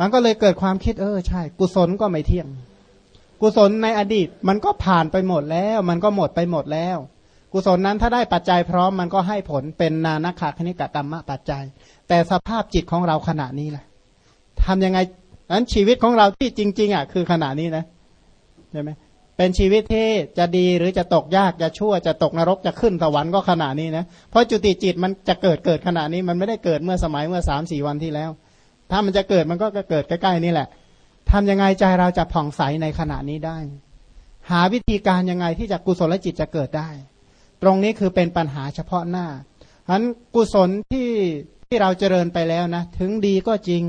มันก็เลยเกิดความคิดเออใช่ กุศลก็ไม่เที่ยง กุศลในอดีตมันก็ผ่านไปหมดแล้ว มันก็หมดไปหมดแล้ว กุศลนั้นถ้าได้ปัจจัยพร้อมมันก็ให้ผลเป็นนานาคาคณิกกรรมะปัจจัย แต่สภาพจิตของเราขณะนี้แหละทำยังไงนั้นชีวิตของเราที่จริง ๆอะคือขณะนี้นะใช่ไหมเป็นชีวิตที่จะดีหรือจะตกยากจะชั่วจะตกนรกจะขึ้นสวรรค์ก็ขณะนี้นะเพราะจุติจิตมันจะเกิดเกิดขณะนี้มันไม่ได้เกิดเมื่อสมัยเมื่อสามสี่วันที่แล้ว ถ้ามันจะเกิดมันก็เกิดใกล้ๆนี่แหละทำยังไงใจเราจะผ่องใสในขณะนี้ได้ หาวิธีการยังไงที่จะกุศลจิตจะเกิดได้ ตรงนี้คือเป็นปัญหาเฉพาะหน้าฉะนั้นกุศลที่ที่เราเจริญไปแล้วนะ ถึงดีก็จริง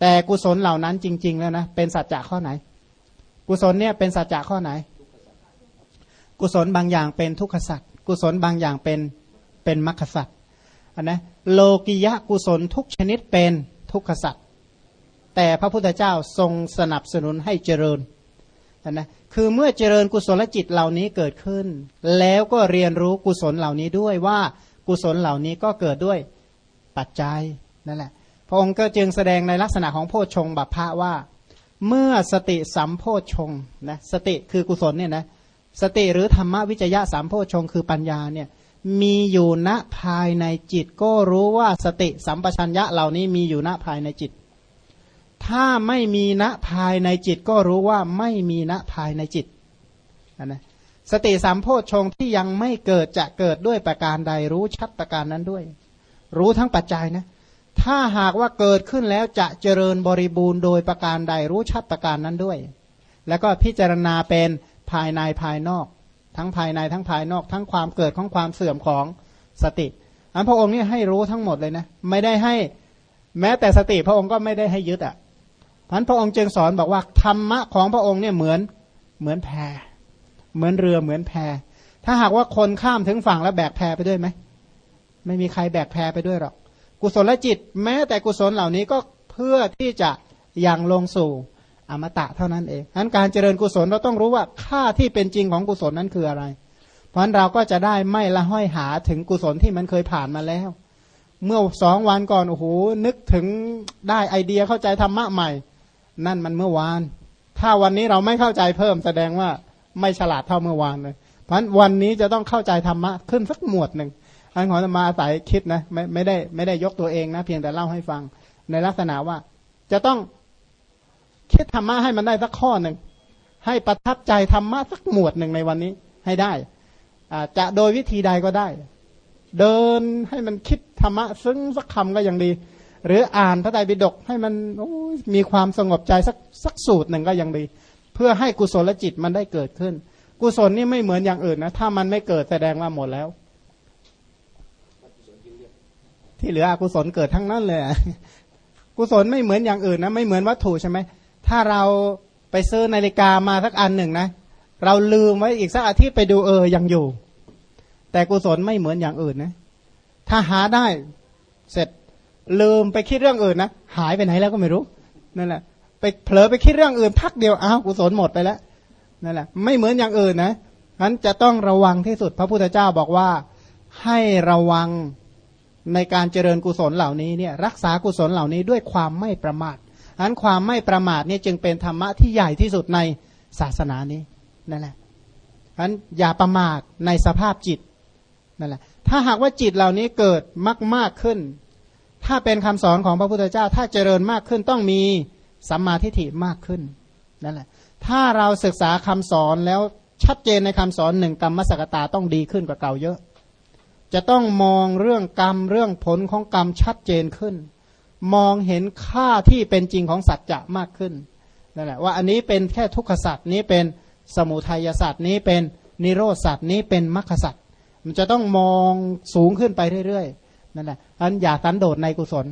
แต่กุศลเหล่านั้นจริง ๆ แล้วนะ เป็นสัจจะข้อไหน กุศลเนี่ยเป็นสัจจะข้อไหน กุศลบางอย่างเป็นทุกขสัจกุศลบางอย่างเป็นเป็นมรรคสัจอันนะโลกิยะกุศลทุกชนิดเป็น ทุกขสัจแต่พระพุทธเจ้าทรงสนับสนุนให้เจริญนะคือเมื่อเจริญกุศลจิตเหล่านี้เกิดขึ้น แล้วก็เรียนรู้กุศลเหล่านี้ด้วยว่ากุศลเหล่านี้ก็เกิดด้วยปัจจัยนั่นแหละพระองค์ก็จึงแสดงในลักษณะของโพชงบัพพะว่า เมื่อสติสัมโพชงนะสติคือกุศลเนี่ยนะสติหรือธรรมวิจยะสัมโพชงคือปัญญาเนี่ย มีอยู่ณภายในจิต ก็รู้ว่าสติสัมปชัญญะเหล่านี้มีอยู่ณภายในจิต ถ้าไม่มีณภายในจิต ก็รู้ว่าไม่มีณภายในจิตนะสติสัมโพชงที่ยังไม่เกิดจะเกิดด้วยประการใดรู้ชัดประการนั้นด้วย รู้ทั้งปัจจัยนะ ถ้าหากว่าเกิดขึ้นแล้วจะเจริญบริบูรณ์โดยประการใดรู้ชัดประการนั้นด้วย แล้วก็พิจารณาเป็นภายในภายนอก ทั้งภายในทั้งภายนอกทั้งความเกิดของความเสื่อมของสติ อันพระองค์นี่ให้รู้ทั้งหมดเลยนะ ไม่ได้ให้แม้แต่สติพระองค์ก็ไม่ได้ให้ยึดอะพันพระองค์จึงสอนบอกว่าธรรมะของพระองค์เนี่ยเหมือนเหมือนแพเหมือนเรือเหมือนแพถ้าหากว่าคนข้ามถึงฝั่งแล้วแบกแพไปด้วยไหมไม่มีใครแบกแพไปด้วยหรอก กุศลจิต แม้แต่กุศลเหล่านี้ก็เพื่อที่จะยังลงสู่ อมตะเท่านั้นเองนั้นการเจริญกุศลเราต้องรู้ว่าค่าที่เป็นจริงของกุศลนั้นคืออะไร เพราะนั้นเราก็จะได้ไม่ละห้อยหาถึงกุศลที่มันเคยผ่านมาแล้ว เมื่อสองวันก่อนโอ้โหนึกถึงได้ไอเดียเข้าใจธรรมะใหม่ นั่นมันเมื่อวาน ถ้าวันนี้เราไม่เข้าใจเพิ่มแสดงว่าไม่ฉลาดเท่าเมื่อวานเลย เพราะฉะนั้นวันนี้จะต้องเข้าใจธรรมะขึ้นสักหมวดหนึ่งอันของมาอาศัยคิดนะไม่ไม่ได้ไม่ได้ยกตัวเองนะ เพียงแต่เล่าให้ฟัง ในลักษณะว่าจะต้อง คิดธรรมะให้มันได้สักข้อหนึ่งให้ประทับใจธรรมะสักหมวดหนึ่งในวันนี้ให้ได้จะโดยวิธีใดก็ได้ เดินให้มันคิดธรรมะซึ่งสักคำก็ยังดี หรืออ่านพระไตรปิฎกให้มันมีความสงบใจสักสักสูตรหนึ่งก็ยังดี เพื่อให้กุศลจิตมันได้เกิดขึ้น กุศลนี่ไม่เหมือนอย่างอื่นนะถ้ามันไม่เกิดแสดงว่าหมดแล้ว ที่เหลืออกุศลเกิดทั้งนั้นเลย กุศลไม่เหมือนอย่างอื่นนะไม่เหมือนวัตถุใช่ไหม ถ้าเราไปซื้อนาฬิกามาสักอันหนึ่งนะ เราลืมไว้อีกสักอาทิตย์ไปดูเออยังอยู่ แต่กุศลไม่เหมือนอย่างอื่นนะ ถ้าหาได้เสร็จลืมไปคิดเรื่องอื่นนะหายไปไหนแล้วก็ไม่รู้นั่นแหละไปเผลอไปคิดเรื่องอื่นพักเดียวอ้าวกุศลหมดไปแล้วนั่นแหละไม่เหมือนอย่างอื่นนะนั้นจะต้องระวังที่สุดพระพุทธเจ้าบอกว่าให้ระวังในการเจริญกุศลเหล่านี้เนี่ยรักษากุศลเหล่านี้ด้วยความไม่ประมาท อันความไม่ประมาทนี่จึงเป็นธรรมะที่ใหญ่ที่สุดในศาสนานี้นั่นแหละอันอย่าประมาทในสภาพจิตนั่นแหละ ถ้าหากว่าจิตเหล่านี้เกิดมากมากขึ้น ถ้าเป็นคำสอนของพระพุทธเจ้า ถ้าเจริญมากขึ้นต้องมีสัมมาทิฏฐิมากขึ้นนั่นแหละ ถ้าเราศึกษาคำสอนแล้วชัดเจนในคำสอนหนึ่งกรรมสกตาต้องดีขึ้นกว่าเก่าเยอะ จะต้องมองเรื่องกรรมเรื่องผลของกรรมชัดเจนขึ้น มองเห็นค่าที่เป็นจริงของสัจจะมากขึ้นนั่นแหละว่าอันนี้เป็นแค่ทุกขสัจนี้เป็นสมุทัยสัจนี้เป็นนิโรธสัจนี้เป็นมรรคสัจมันจะต้องมองสูงขึ้นไปเรื่อยๆนั่นแหละอันอย่าสันโดษในกุศล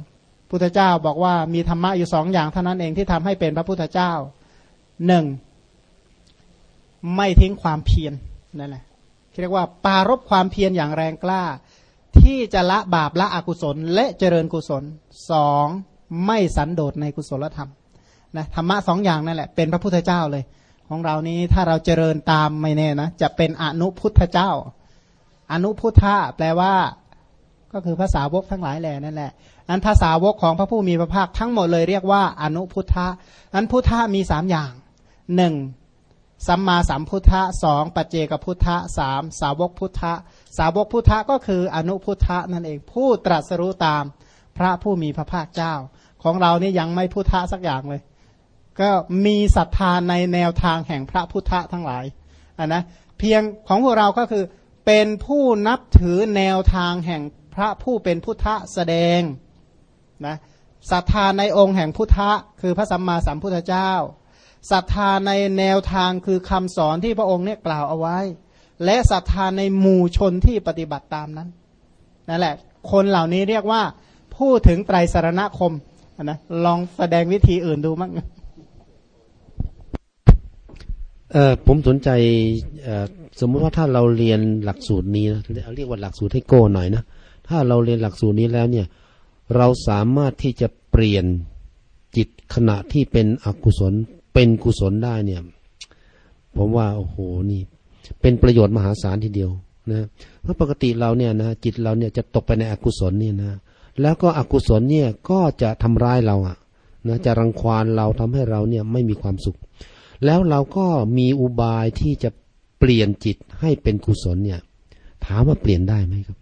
พุทธเจ้าบอกว่ามีธรรมะอยู่สองอย่างเท่านั้นเองที่ทำให้เป็นพระพุทธเจ้าหนึ่งไม่ทิ้งความเพียรนั่นแหละเรียกว่าปารบความเพียรอย่างแรงกล้า ที่จะละบาปละอกุศล และเจริญกุศลสองไม่สันโดษในกุศลธรรมนะธรรมะสองอย่างนั่นแหละเป็นพระพุทธเจ้าเลย ของเรานี้ถ้าเราเจริญตามไม่แน่นะจะเป็นอนุพุทธเจ้า อนุพุทธะแปลว่า ก็คือภาษาวกทั้งหลายแหล่นั่นแหละอันภาษาวกของพระผู้มีพระภาคทั้งหมดเลยเรียกว่า อนุพุทธะอันพุทธะมีสามอย่างหนึ่ง สัมมาสัมพุทธะสองปัจเจกพุทธะสามสาวกพุทธะสาวกพุทธะก็คืออนุพุทธะนั่นเองผู้ตรัสรู้ตามพระผู้มีพระภาคเจ้า ของเรานี่ยังไม่พุทธะสักอย่างเลย ก็มีศรัทธาในแนวทางแห่งพระพุทธะทั้งหลายอันนะเพียงของพวกเราก็คือเป็นผู้นับถือแนวทางแห่งพระผู้เป็นพุทธะแสดงนะศรัทธาในองค์แห่งพุทธะคือพระสัมมาสัมพุทธเจ้า ศรัทธาในแนวทางคือคำสอนที่พระองค์เนี่ยกล่าวเอาไว้ และศรัทธาในหมู่ชนที่ปฏิบัติตามนั้นนั่นแหละ คนเหล่านี้เรียกว่า พูดถึงไตรสารณคมนะลองแสดงวิธีอื่นดูมั้งเออผมสนใจสมมติว่าถ้าเราเรียนหลักสูตรนี้นะเรียกว่าหลักสูตรให้โก้หน่อยนะถ้าเราเรียนหลักสูตรนี้แล้วเนี่ย เราสามารถที่จะเปลี่ยนจิตขณะที่เป็นอกุศล เป็นกุศลได้เนี่ย ผมว่าโอ้โหนี่ เป็นประโยชน์มหาศาลทีเดียวนะเพราะปกติเราเนี่ยนะจิตเราเนี่ยจะตกไปในอกุศลเนี่ยนะแล้วก็อกุศลเนี่ยก็จะทำร้ายเราอะนะจะรังควานเราทำให้เราเนี่ยไม่มีความสุข แล้วเราก็มีอุบายที่จะเปลี่ยนจิตให้เป็นกุศลเนี่ย ถามว่าเปลี่ยนได้ไหมครับ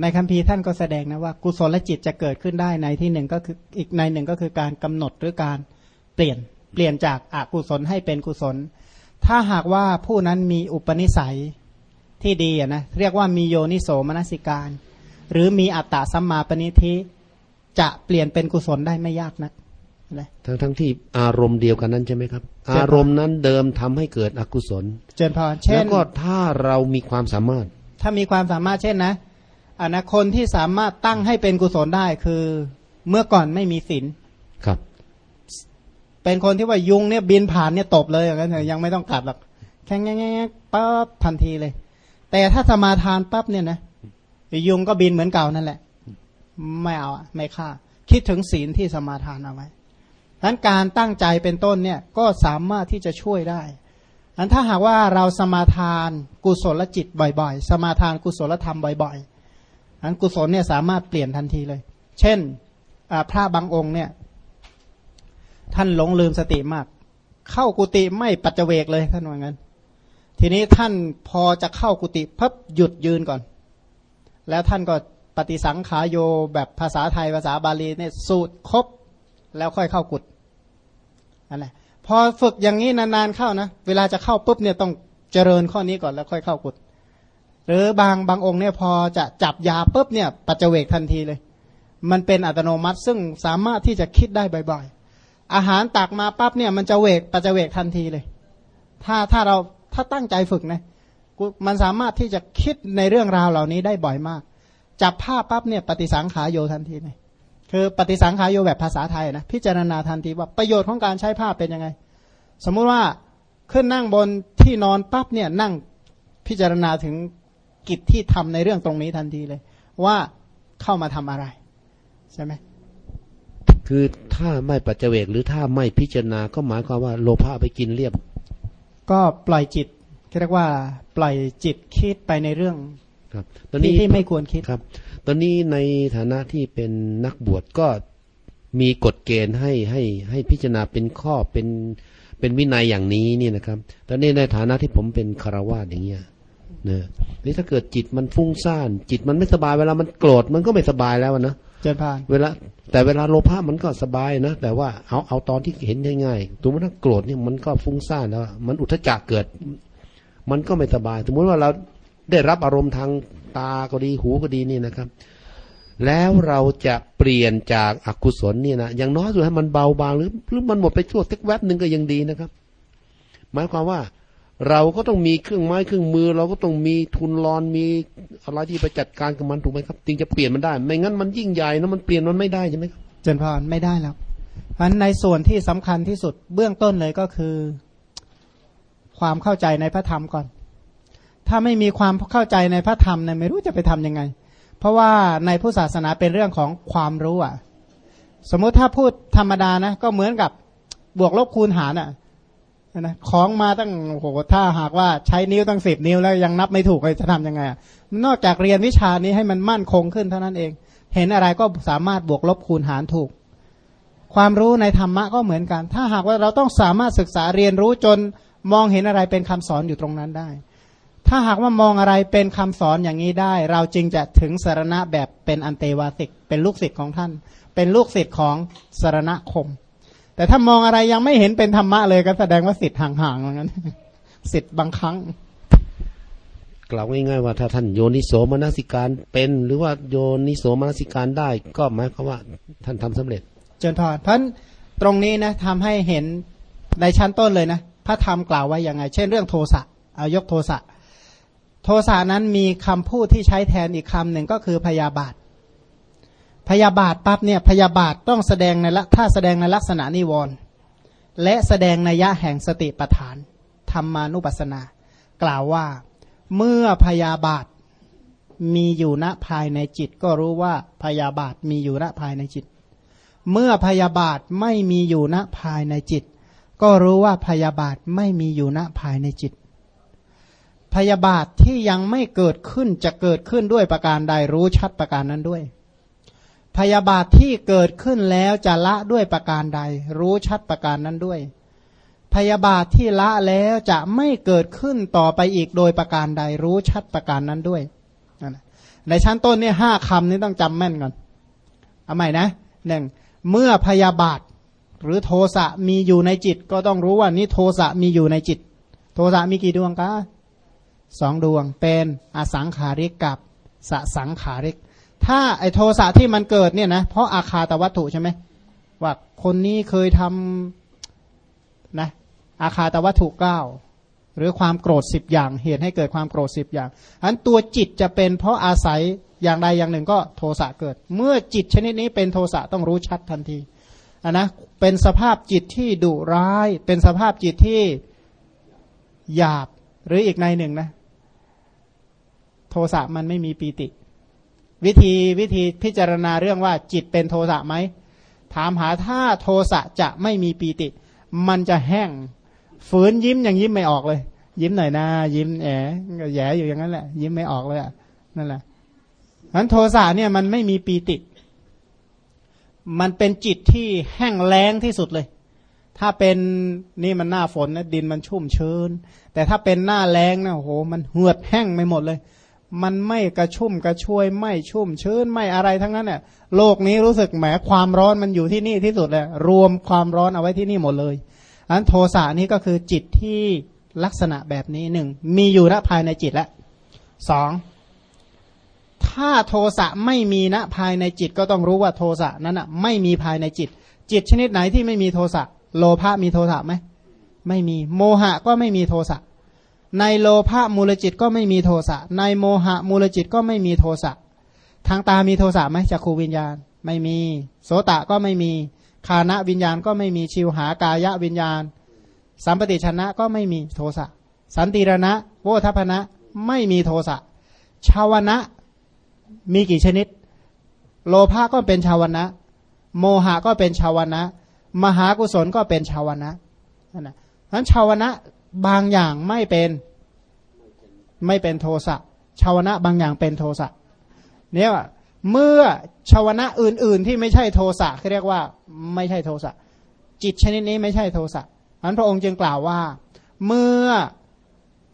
ในคัมภีร์ท่านก็แสดงนะว่ากุศลและจิตจะเกิดขึ้นได้ในที่หนึ่งก็คืออีกในหนึ่งก็คือการกำหนดหรือการ เปลี่ยนเปลี่ยนจากอากุศลให้เป็นกุศล ถ้าหากว่าผู้นั้นมีอุปนิสัยที่ดีนะเรียกว่ามีโยนิโสมนสิการ หรือมีอัตตะสัมมาปณิทิจะเปลี่ยนเป็นกุศลได้ไม่ยากนักทั้งทั้งที่อารมณ์เดียวกันนั้นใช่ไหมครับ อารมณ์นั้นเดิมทำให้เกิดอกุศล เจนพรเช่นแล้วก็ถ้าเรามีความสามารถ ถ้ามีความสามารถเช่นนะอนาคนที่สามารถตั้งให้เป็นกุศลได้คือเมื่อก่อนไม่มีศีลครับ เป็นคนที่ว่ายุงเนี่ยบินผ่านเนี่ยตบเลยอย่างนั้นยังไม่ต้องกัดหรอกแค่งแง่ปั๊บทันทีเลย แต่ถ้าสมาทานปั๊บเนี่ยนะยุงก็บินเหมือนเก่านั่นแหละ ไม่เอาไม่ฆ่า คิดถึงศีลที่สมาทานเอาไว้ดังนั้นการตั้งใจเป็นต้นเนี่ยก็สามารถที่จะช่วยได้อันถ้าหากว่าเราสมาทานกุศลจิตบ่อยๆ สมาทานกุศลธรรมบ่อยๆอันกุศลเนี่ยสามารถเปลี่ยนทันทีเลย เช่นพระบางองค์เนี่ย ท่านหลงลืมสติมาก เข้ากุฏิไม่ปัจเจกเลยท่านว่างั้น ทีนี้ท่านพอจะเข้ากุฏิพับหยุดยืนก่อน แล้วท่านก็ปฏิสังขายโยแบบภาษาไทยภาษาบาลีเนี่ยสูตรครบแล้วค่อยเข้ากุฏนั่นแหละพอฝึกอย่างนี้นานๆเข้านะ เวลาจะเข้าปุ๊บเนี่ยต้องเจริญข้อนี้ก่อนแล้วค่อยเข้ากุฏหรือบางบางองค์เนี่ยพอจะจับยาปุ๊บเนี่ยปัจเจกทันทีเลย มันเป็นอัตโนมัติซึ่งสามารถที่จะคิดได้บ่อย อาหารตักมาปั๊บเนี่ยมันจะเวกปัจเวกทันทีเลย ถ้าถ้าเราถ้าตั้งใจฝึกนะมันสามารถที่จะคิดในเรื่องราวเหล่านี้ได้บ่อยมาก จับภาพปั๊บเนี่ยปฏิสังขารโยทันทีเลยคือปฏิสังขารโยแบบภาษาไทยนะพิจารณาทันทีว่าประโยชน์ของการใช้ภาพเป็นยังไง สมมุติว่าขึ้นนั่งบนที่นอนปั๊บเนี่ยนั่งพิจารณาถึงกิจที่ทำในเรื่องตรงนี้ทันทีเลย ว่าเข้ามาทำอะไร ใช่ไหม คือถ้าไม่ปัจเจกหรือถ้าไม่พิจารณาก็หมายความว่าโลภะไปกินเรียบ ก็ปล่อยจิตเรียกว่าปล่อยจิตคิดไปในเรื่องครับตอนนี้ที่ไม่ควรคิดครับ ตอนนี้ในฐานะที่เป็นนักบวชก็มีกฎเกณฑ์ให้ให้ให้พิจารณาเป็นข้อเป็นเป็นวินัยอย่างนี้นี่นะครับ ตอนนี้ในฐานะที่ผมเป็นคารวะอย่างเงี้ยนะนี่ถ้าเกิดจิตมันฟุ้งซ่าน จิตมันไม่สบายเวลามันโกรธมันก็ไม่สบายแล้วนะ เจนพานเวลาแต่เวลาโลภะมันก็สบายนะ แต่ว่าเอาเอาตอนที่เห็นง่ายๆตัวมันโกรธเนี่ยมันก็ฟุ้งซ่านแล้ว มันอุทจักเกิด มันก็ไม่สบาย สมมติว่าเราได้รับอารมณ์ทางตาก็ดีหูก็ดีนี่นะครับ แล้วเราจะเปลี่ยนจากอากุศลนี่นะอย่างน้อยสุดให้มันเบาบางหรือหรือมันหมดไปชั่วสักแวบหนึ่งก็ยังดีนะครับ หมายความว่า เราก็ต้องมีเครื่องไม้เครื่องมือ เราก็ต้องมีทุนรอนมีอะไรที่ไปจัดการกับมันถูกไหมครับจึงจะเปลี่ยนมันได้ ไม่งั้นมันยิ่งใหญ่นะมันเปลี่ยนมันไม่ได้ใช่ไหมครับเจนพรไม่ได้แล้วเพราะในส่วนที่สำคัญที่สุดเบื้องต้นเลยก็คือ ความเข้าใจในพระธรรมก่อน ถ้าไม่มีความเข้าใจในพระธรรมเนี่ยไม่รู้จะไปทํำยังไง เพราะว่าในพุทธศาสนาเป็นเรื่องของความรู้อะ สมมุติถ้าพูดธรรมดานะ ก็เหมือนกับบวกลบคูณหารอะ นะของมาตั้งโอ้โหถ้าหากว่าใช้นิ้วตั้งสิบนิ้วแล้วยังนับไม่ถูกเลยจะทำยังไงอะนอกจากเรียนวิชานี้ให้มันมั่นคงขึ้นเท่านั้นเอง เห็นอะไรก็สามารถบวกลบคูณหารถูก ความรู้ในธรรมะก็เหมือนกัน ถ้าหากว่าเราต้องสามารถศึกษาเรียนรู้จนมองเห็นอะไรเป็นคำสอนอยู่ตรงนั้นได้ ถ้าหากว่ามองอะไรเป็นคำสอนอย่างนี้ได้ เราจึงจะถึงสารณะแบบเป็นอันเตวาสิกเป็นลูกศิษย์ของท่าน เป็นลูกศิษย์ของสารณคม แต่ถ้ามองอะไรยังไม่เห็นเป็นธรรมะเลยก็แสดงว่าศิษย์ห่างๆเหมือนกันศิษย์บางครั้ง กล่าวง่ายๆว่าถ้าท่านโยนิโสมนสิการเป็น หรือว่าโยนิโสมนสิการได้ ก็หมายความว่าท่านทำสำเร็จ เจนพรเพราะตรงนี้นะทำให้เห็นในชั้นต้นเลยนะพระธรรมกล่าวไว้ยังไง เช่นเรื่องโทสะเอายกโทสะโทสะนั้นมีคำพูดที่ใช้แทนอีกคำหนึ่งก็คือพยาบาท พยาบาทปั๊บเนี่ยพยาบาทต้องแสดงในละถ้าแสดงในลักษณะนิวรณ์และแสดงในยะแห่งสติปัฏฐานธรรมานุปัสสนา กล่าวว่า เมื่อพยาบาทมีอยู่ณภายในจิต ก็รู้ว่าพยาบาทมีอยู่ณภายในจิต เมื่อพยาบาทไม่มีอยู่ณภายในจิต ก็รู้ว่าพยาบาทไม่มีอยู่ณภายในจิต พยาบาทที่ยังไม่เกิดขึ้นจะเกิดขึ้นด้วยประการใดรู้ชัดประการนั้นด้วย พยาบาทที่เกิดขึ้นแล้วจะละด้วยประการใด รู้ชัดประการนั้นด้วย พยาบาทที่ละแล้วจะไม่เกิดขึ้นต่อไปอีกโดยประการใด รู้ชัดประการนั้นด้วยในชั้นต้นเนี่ยห้าคำนี้ต้องจำแม่นก่อนเอาใหม่นะหนึ่งเมื่อพยาบาทหรือโทสะมีอยู่ในจิต ก็ต้องรู้ว่านี่โทสะมีอยู่ในจิต โทสะมีกี่ดวงคะสองดวงเป็นอสังขาริกกับสสังขาริก ถ้าไอโทสะที่มันเกิดเนี่ยนะเพราะอาคาตวัตถุใช่ไหมว่าคนนี้เคยทำนะอาคาตวัตถุเก้าหรือความโกรธสิบอย่างเหตุให้เกิดความโกรธสิบอย่างอันตัวจิตจะเป็นเพราะอาศัยอย่างใดอย่างหนึ่งก็โทสะเกิด เมื่อจิตชนิดนี้เป็นโทสะต้องรู้ชัดทันทีอันนะเป็นสภาพจิตที่ดุร้าย เป็นสภาพจิตที่หยาบหรืออีกในหนึ่งนะ โทสะมันไม่มีปีติ วิธีวิธีพิจารณาเรื่องว่าจิตเป็นโทสะไหมถามหาถ้าโทสะจะไม่มีปีติ มันจะแห้งฝืนยิ้มอย่างยิ้มไม่ออกเลย ยิ้มหน่อยนะยิ้มแอะแย่อยู่อย่างนั้นแหละ ยิ้มไม่ออกเลยนั่นแหละนั้นโทสะเนี่ยมันไม่มีปีติ มันเป็นจิตที่แห้งแล้งที่สุดเลย ถ้าเป็นนี่มันหน้าฝนนะดินมันชุ่มชื้น แต่ถ้าเป็นหน้าแล้งนะโอ้โหมันเหือดแห้งไปหมดเลย มันไม่กระชุ่มกระชวยไม่ชุ่มชื้นไม่อะไรทั้งนั้นเนี่ยโลกนี้รู้สึกแหมความร้อนมันอยู่ที่นี่ที่สุดเลยรวมความร้อนเอาไว้ที่นี่หมดเลยอันโทสะนี้ก็คือจิตที่ลักษณะแบบนี้หนึ่งมีอยู่ณภายในจิตแล้วสองถ้าโทสะไม่มีณภายในจิตก็ต้องรู้ว่าโทสะนั้นอะไม่มีภายในจิต จิตชนิดไหนที่ไม่มีโทสะโลภะมีโทสะไหมไม่มีโมหะก็ไม่มีโทสะ ในโลภะมูลจิตก็ไม่มีโทสะ ในโมหะมูลจิตก็ไม่มีโทสะ ทางตามีโทสะไหมจักขูวิญญาณ ไม่มี โสตะก็ไม่มี คานะวิญญาณก็ไม่มี ชิวหากายะวิญญาณ สัมปติชนะก็ไม่มีโทสะ สันติรณะ โวทัพนะไม่มีโทสะ ชาวนะมีกี่ชนิด โลภะก็เป็นชาวนะ โมหะก็เป็นชาวนะ มหากุศลก็เป็นชาวนะนั่นนะนั้นชาวนะ บางอย่างไม่เป็นไม่เป็นโทสะชาวนะบางอย่างเป็นโทสะเนี่ยเมื่อชาวนะอื่น ๆ ที่ไม่ใช่โทสะเขาเรียกว่าไม่ใช่โทสะจิตชนิดนี้ไม่ใช่โทสะอันพระองค์จึงกล่าวว่า เมื่อ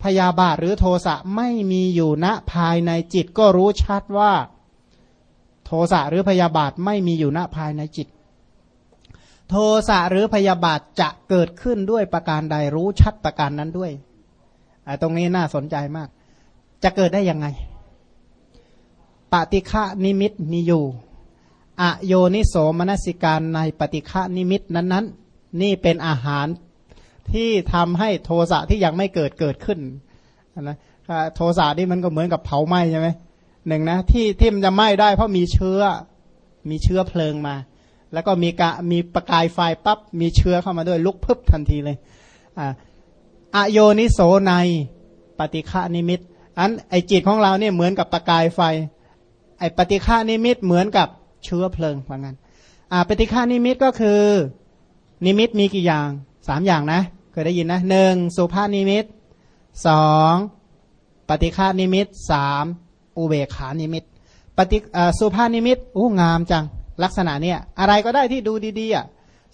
พยาบาทหรือโทสะไม่มีอยู่ณภายในจิตก็รู้ชัดว่า โทสะหรือพยาบาทไม่มีอยู่ณภายในจิต โทสะหรือพยาบาทจะเกิดขึ้นด้วยประการใดรู้ชัดประการนั้นด้วย ตรงนี้น่าสนใจมาก จะเกิดได้ยังไง ปฏิฆะนิมิตมีอยู่ อโยนิโสมนสิการในปฏิฆะนิมิตนั้น ๆ นี่เป็นอาหารที่ทำให้โทสะที่ยังไม่เกิดเกิดขึ้นนะโทสะนี่มันก็เหมือนกับเผาไหม้ใช่ไหมหนึ่งนะที่ที่มันจะไหม้ได้เพราะมีเชื้อ มีเชื้อเพลิงมา แล้วก็มีกะมีประกายไฟปั๊บมีเชื้อเข้ามาด้วยลุกพึบทันทีเลยอ่าอโยนิโสในปฏิฆานิมิต อันไอจิตของเราเนี่ยเหมือนกับประกายไฟ ไอปฏิฆานิมิตเหมือนกับเชื้อเพลิงว่างั้นอ่าปฏิฆานิมิตก็คือ นิมิตมีกี่อย่างสามอย่างนะเคยได้ยินนะหนึ่งสุภานิมิตสองปฏิฆานิมิตสามอุเบขานิมิต ปฏิสุภานิมิตอู้งามจัง ลักษณะเนี้ยอะไรก็ได้ที่ดูดีๆอะ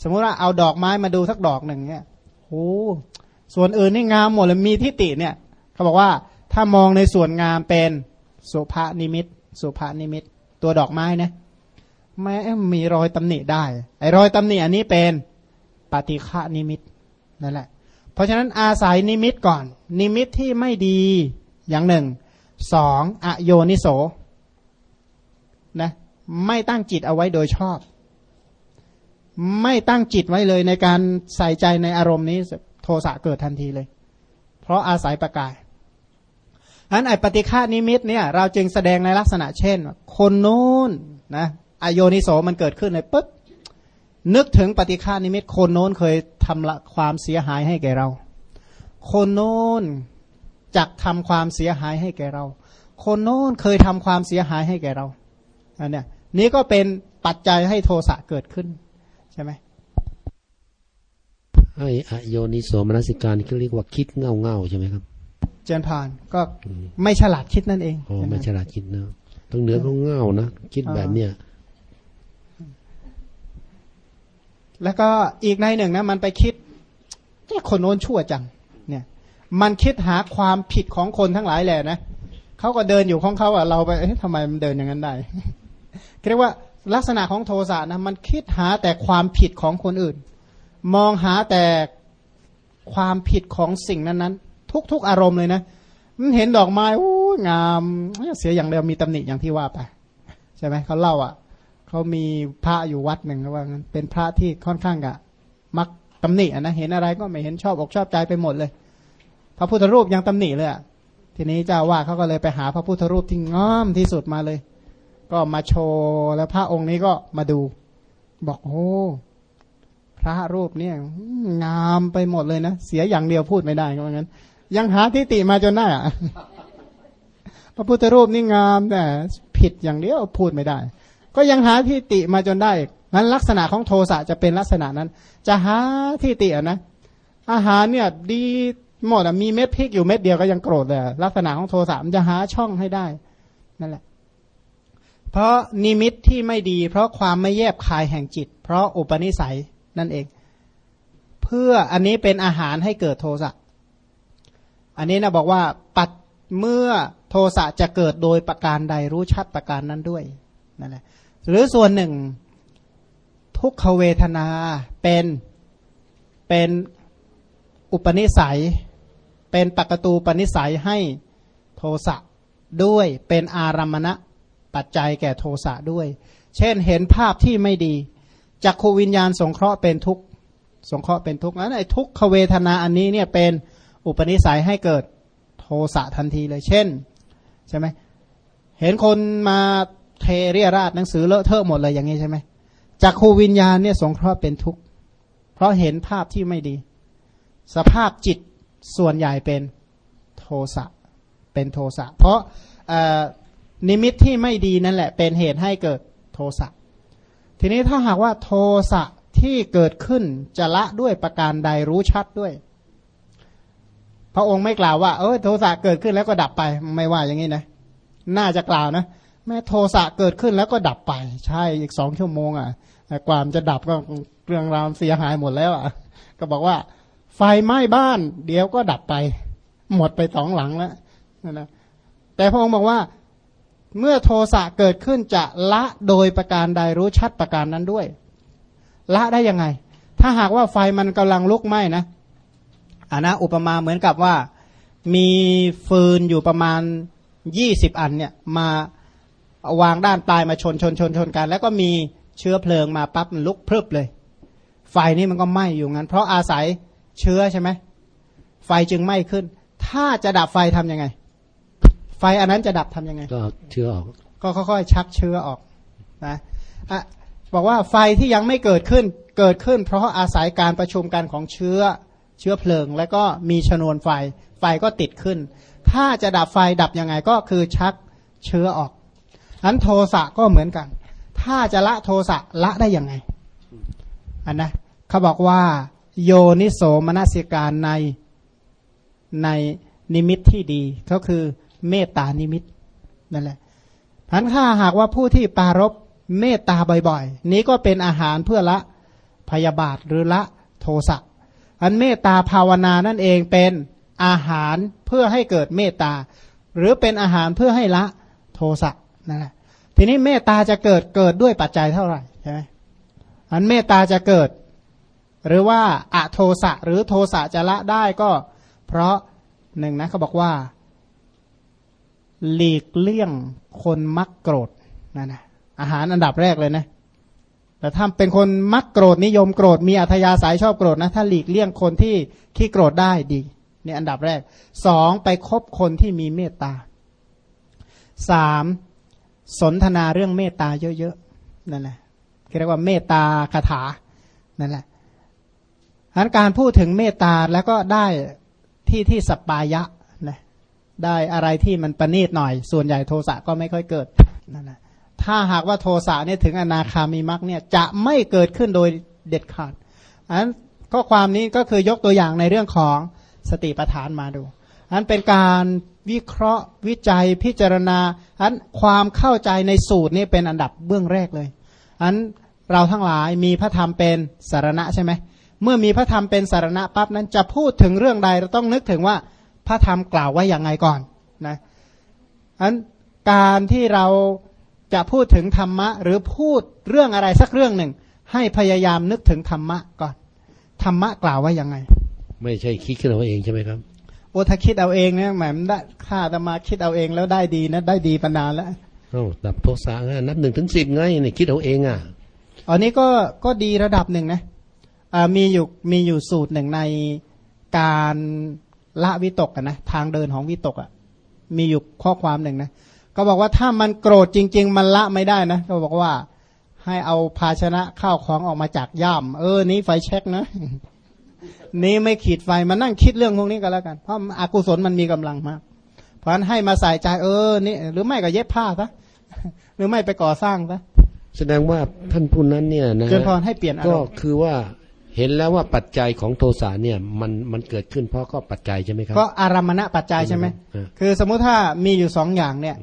สมมุติว่าเอาดอกไม้มาดูสักดอกหนึ่งเนี่ยโอ้ส่วนอื่นนี่งามหมดเลยมีทิฏฐิเนี่ยเขาบอกว่าถ้ามองในส่วนงามเป็นสุภานิมิต สุภานิมิต ตัวดอกไม้นะแม้มีรอยตำหนิได้ ไอ้รอยตำหนิอันนี้เป็นปฏิฆานิมิตนั่นแหละ เพราะฉะนั้นอาศัยนิมิตก่อน นิมิตที่ไม่ดีอย่างหนึ่งสองอโยนิโส ไม่ตั้งจิตเอาไว้โดยชอบ ไม่ตั้งจิตไว้เลยในการใส่ใจในอารมณ์นี้โทสะเกิดทันทีเลย เพราะอาศัยประกายอันไอปฏิฆานิมิตเนี่ย เราจึงแสดงในลักษณะเช่น คนนู้นนะอโยนิโสมันเกิดขึ้นเลยปุ๊บนึกถึงปฏิฆานิมิต คนโน้นเคยทำละความเสียหายให้แก่เรา คนโน้นจักทำความเสียหายให้แก่เรา คนโน้นเคยทำความเสียหายให้แก่เราอันเนี้ย นี้ก็เป็นปัจจัยให้โทสะเกิดขึ้น ใช่ไหมไออโยนิโสมนสิการนี่เรียกว่าคิดเง่าเง่าใช่ไหมครับ เจนพานก็ไม่ฉลาดคิดนั่นเองโอ้ไม่ฉลาดคิดเนะต้องเนื้อก็เง่านะคิดแบบเนี้ยแล้วก็อีกในหนึ่งนะ มันไปคิดคนโน้นชั่วจัง เนี่ย มันคิดหาความผิดของคนทั้งหลายแหละนะเขาก็เดินอยู่ของเขาอะเราไปเอ๊ะทำไมมันเดินอย่างนั้นได้ เรียกว่าลักษณะของโทสะนะมันคิดหาแต่ความผิดของคนอื่น มองหาแต่ความผิดของสิ่งนั้นๆ ทุกๆอารมณ์เลยนะมันเห็นดอกไม้โอ้งามเสียอย่างเดียวมีตำหนิอย่างที่ว่าไปใช่ไหมเขาเล่าอะเขามีพระอยู่วัดหนึ่งว่างั้นเป็นพระที่ค่อนข้างกะมักตำหนิอะนะเห็นอะไรก็ไม่เห็นชอบอกชอบใจไปหมดเลย พระพุทธรูปยังตำหนิเลยอะทีนี้เจ้าว่าเขาก็เลยไปหาพระพุทธรูปที่งามที่สุดมาเลย ก็มาโชว์แล้วพระองค์นี้ก็มาดู บอกโอ้พระรูปเนี่ยงามไปหมดเลยนะ เสียอย่างเดียวพูดไม่ได้ก็งั้น ยังหาทิฏฐิมาจนได้อะพระพุทธรูปนี่งามแต่ผิดอย่างเดียวพูดไม่ได้ ก็ยังหาทิฏฐิมาจนได้นั้นลักษณะของโทสะจะเป็นลักษณะนั้น จะหาทิฏฐินะอาหารเนี่ยดีหมดมีเม็ดพริกอยู่เม็ดเดียวก็ยังโกรธเลยลักษณะของโทสะมันจะหาช่องให้ได้นั่นแหละ เพราะนิมิตที่ไม่ดี เพราะความไม่แยบคายแห่งจิต เพราะอุปนิสัยนั่นเอง เพื่ออันนี้เป็นอาหารให้เกิดโทสะอันนี้นะบอกว่าปัดเมื่อโทสะจะเกิดโดยประการใดรู้ชัดประการนั้นด้วยนั่นแหละหรือส่วนหนึ่งทุกขเวทนาเป็นเป็นอุปนิสัย เป็นปกตูปนิสัยให้โทสะด้วยเป็นอารมณะ ปัจจัยแก่โทสะด้วย เช่นเห็นภาพที่ไม่ดีจักขวิญญาณสงเคราะห์เป็นทุกสงเคราะห์เป็นทุกข์นั้นไอ้ทุกขเวทนาอันนี้เนี่ยเป็นอุปนิสัยให้เกิดโทสะทันทีเลยเช่นใช่ไหมเห็นคนมาเทเรียราดหนังสือเลอะเทอะหมดเลยอย่างนี้ใช่ไหมจักขวิญญาณเนี่ยสงเคราะห์เป็นทุกข์เพราะเห็นภาพที่ไม่ดี สภาพจิตส่วนใหญ่เป็นโทสะเป็นโทสะเพราะ นิมิตที่ไม่ดีนั่นแหละ เป็นเหตุให้เกิดโทสะทีนี้ถ้าหากว่าโทสะที่เกิดขึ้นจะละด้วยประการใดรู้ชัดด้วย พระองค์ไม่กล่าวว่า เออโทสะเกิดขึ้นแล้วก็ดับไปไม่ว่าอย่างนี้นะ น่าจะกล่าวนะแม้โทสะเกิดขึ้นแล้วก็ดับไป ใช่อีกสองชั่วโมงอะความจะดับก็เรื่องราวเสียหายหมดแล้วอะ ก็บอกว่า ไฟไหม้บ้าน เดี๋ยวก็ดับไป หมดไปสองหลังแล้วนะแต่พระองค์บอกว่า เมื่อโทสะเกิดขึ้นจะละโดยประการใดรู้ชัดประการนั้นด้วย ละได้ยังไง ถ้าหากว่าไฟมันกำลังลุกไหม้นะอันนะอุปมาเหมือนกับว่ามีฟืนอยู่ประมาณยี่สิบอันเนี่ยมาวางด้านปลายมาชนชนชนชนกัน แล้วก็มีเชื้อเพลิงมาปั๊บมันลุกพรึบเลย ไฟนี่มันก็ไหม้อยู่งั้น เพราะอาศัยเชื้อใช่ไหมไฟจึงไหม้ขึ้น ถ้าจะดับไฟทํำยังไง ไฟอันนั้นจะดับทํำยังไง ก็เชื้อออก ก็ค่อยๆชักเชื้อออกนะอะบอกว่าไฟที่ยังไม่เกิดขึ้นเกิดขึ้น เพราะอาศัยการประชุมกันของเชื้อเชื้อเพลิง แล้วก็มีชนวนไฟไฟก็ติดขึ้น ถ้าจะดับไฟดับยังไงก็คือชักเชื้อออกอันโทสะก็เหมือนกัน ถ้าจะละโทสะละได้ยังไงอันนะเขาบอกว่า โยนิโสมนสิการในในนิมิตที่ดีก็คือ เมตตานิมิตนั่นแหละพันถ้าหากว่าผู้ที่ปารบเมตตาบ่อยๆ นี้ก็เป็นอาหารเพื่อละพยาบาทหรือละโทสะอันเมตตาภาวนานั่นเองเป็นอาหารเพื่อให้เกิดเมตตา หรือเป็นอาหารเพื่อให้ละโทสะนั่นแหละทีนี้เมตตาจะเกิดเกิดด้วยปัจจัยเท่าไหร่ใช่ไหมอันเมตตาจะเกิด หรือว่าอะโทสะหรือโทสะจะละได้ก็ เพราะหนึ่งนะเขาบอกว่า หลีกเลี่ยงคนมักโกรธนั่นนะอาหารอันดับแรกเลยนะ แต่ถ้าเป็นคนมักโกรธนิยมโกรธมีอัธยาศัยชอบโกรธนะถ้าหลีกเลี่ยงคนที่ขี้โกรธได้ดีนี่อันดับแรกสองไปคบคนที่มีเมตตาสามสนทนาเรื่องเมตตาเยอะๆนั่นแหละเรียกว่าเมตตาคาถานั่นแหละอันการพูดถึงเมตตาแล้วก็ได้ที่ที่สปายะ ได้อะไรที่มันประณีตหน่อย ส่วนใหญ่โทสะก็ไม่ค่อยเกิดนั่นแหละถ้าหากว่าโทสะเนี่ยถึงอนาคามีมักเนี่ยจะไม่เกิดขึ้นโดยเด็ดขาดอันข้อความนี้ก็คือยกตัวอย่างในเรื่องของสติปัฏฐานมาดูอันเป็นการวิเคราะห์วิจัยพิจารณาอันความเข้าใจในสูตรนี่เป็นอันดับเบื้องแรกเลยอันเราทั้งหลายมีพระธรรมเป็นสารณะใช่ไหมเมื่อมีพระธรรมเป็นสารณะปั๊บนั้นจะพูดถึงเรื่องใดเราต้องนึกถึงว่า พระธรรมกล่าวไว้อย่างไงก่อนนะอันการที่เราจะพูดถึงธรรมะ หรือพูดเรื่องอะไรสักเรื่องหนึ่ง ให้พยายามนึกถึงธรรมะก่อน ธรรมะกล่าวไว้ยังไง ไม่ใช่คิดขึ้นเอาเองใช่ไหมครับโอ้ถ้าคิดเอาเองเนี่ยแหมมันได้ข้าจะมาคิดเอาเองแล้วได้ดีนะได้ดีปานานแล้วเอ้าดับโทสะไงนับหนึ่งถึงสิบไงนี่คิดเอาเองอะอันนี้ก็ก็ดีระดับหนึ่งนะอ่ามีอยู่มีอยู่สูตรหนึ่งในการ ละวิตกอะนะทางเดินของวิตกอะมีอยู่ข้อความหนึ่งนะก็บอกว่าถ้ามันโกรธจริง ๆ มันละไม่ได้นะก็บอกว่าให้เอาภาชนะข้าวของออกมาจากย่ามเออ นี้ไฟเช็คนะนี้ไม่ขีดไฟมานั่งคิดเรื่องพวกนี้ก็แล้วกัน เพราะอากุศลมันมีกำลังมาก เพราะฉะนั้นให้มาใส่ใจเออนี่หรือไม่ก็เย็บผ้าซะหรือไม่ไปก่อสร้างซะแสดงว่าท่านผู้นั้นเนี่ยนะเจริญพรให้เปลี่ยนอาก็รมณ์คือว่า เห็นแล้วว่าปัจจัยของโทสะเนี่ยมันมันเกิดขึ้นเพราะก็ปัจจัยใช่ไหมครับ ก็อารามณปัจจัยใช่ไหมอ่าคือสมมุติถ้ามีอยู่สองอย่างเนี่ย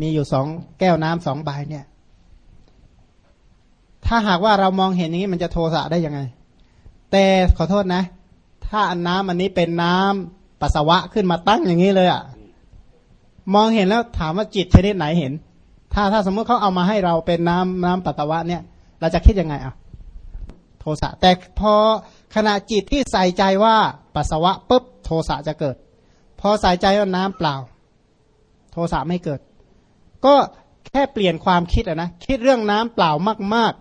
มีอยู่สองแก้วน้ำสองใบเนี่ย ถ้าหากว่าเรามองเห็นอย่างนี้มันจะโทสะได้ยังไง แต่ขอโทษนะ ถ้าอันน้ำอันนี้เป็นน้ำปัสสาวะขึ้นมาตั้งอย่างนี้เลยอะ่ะมองเห็นแล้วถามว่าจิตชนิดไหนเห็น ถ้าถ้าสมมุติเขาเอามาให้เราเป็นน้ำน้ำปัสสาวะเนี่ย เราจะคิดยังไงอะ โทสะแต่พอขณะจิตที่ใส่ใจว่าปัสสาวะปุ๊บโทสะจะเกิด พอใส่ใจว่าน้ำเปล่า โทสะไม่เกิด ก็แค่เปลี่ยนความคิดอะนะคิดเรื่องน้ำเปล่ามาก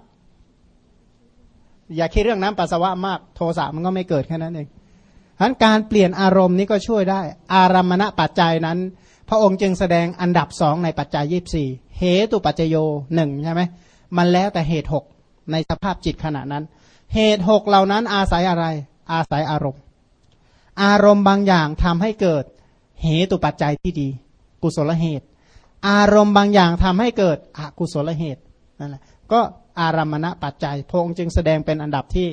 ๆ อย่าคิดเรื่องน้ำปัสสาวะมากโทสะมันก็ไม่เกิดแค่นั้นเองฉะนั้นการเปลี่ยนอารมณ์นี้ก็ช่วยได้ อารมณปัจจัยนั้น พระองค์จึงแสดงอันดับสองในปัจจัยยี่สี่เหตุปัจจโยหนึ่งใช่ไหมมันแล้วแต่เหตุหกในสภาพจิตขณะนั้น เหตุหกเหล่านั้นอาศัยอะไร อาศัยอารมณ์ อารมณ์บางอย่างทำให้เกิดเหตุปัจจัยที่ดี กุศลเหตุ อารมณ์บางอย่างทำให้เกิดอกุศลเหตุนั่นแหละก็อารามณปัจจัยพระองค์จึงแสดงเป็นอันดับที่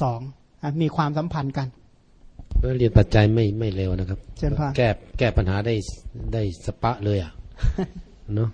สองอะมีความสัมพันธ์กันเรียนปัจจัยไม่ไม่เร็วนะครับเชิญพานแก้แก้ปัญหาได้ได้สปะเลยอะเนาะ